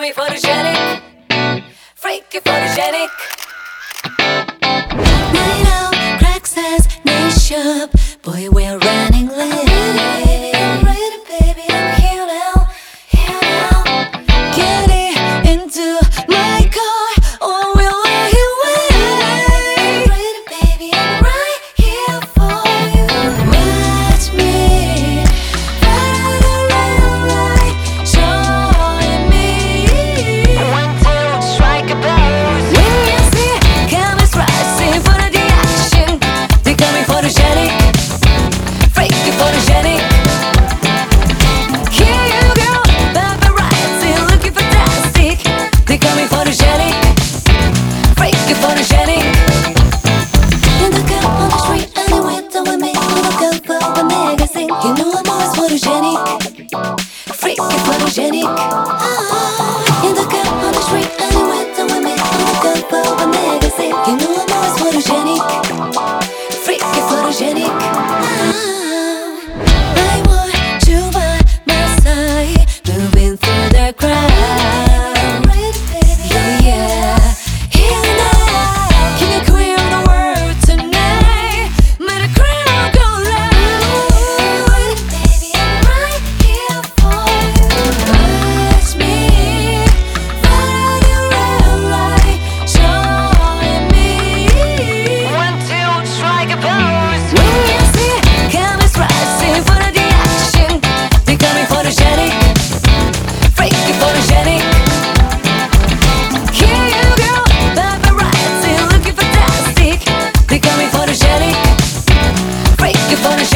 me photogenic, freaky photogenic. Made out cracks as Boy, we're running late. que no それ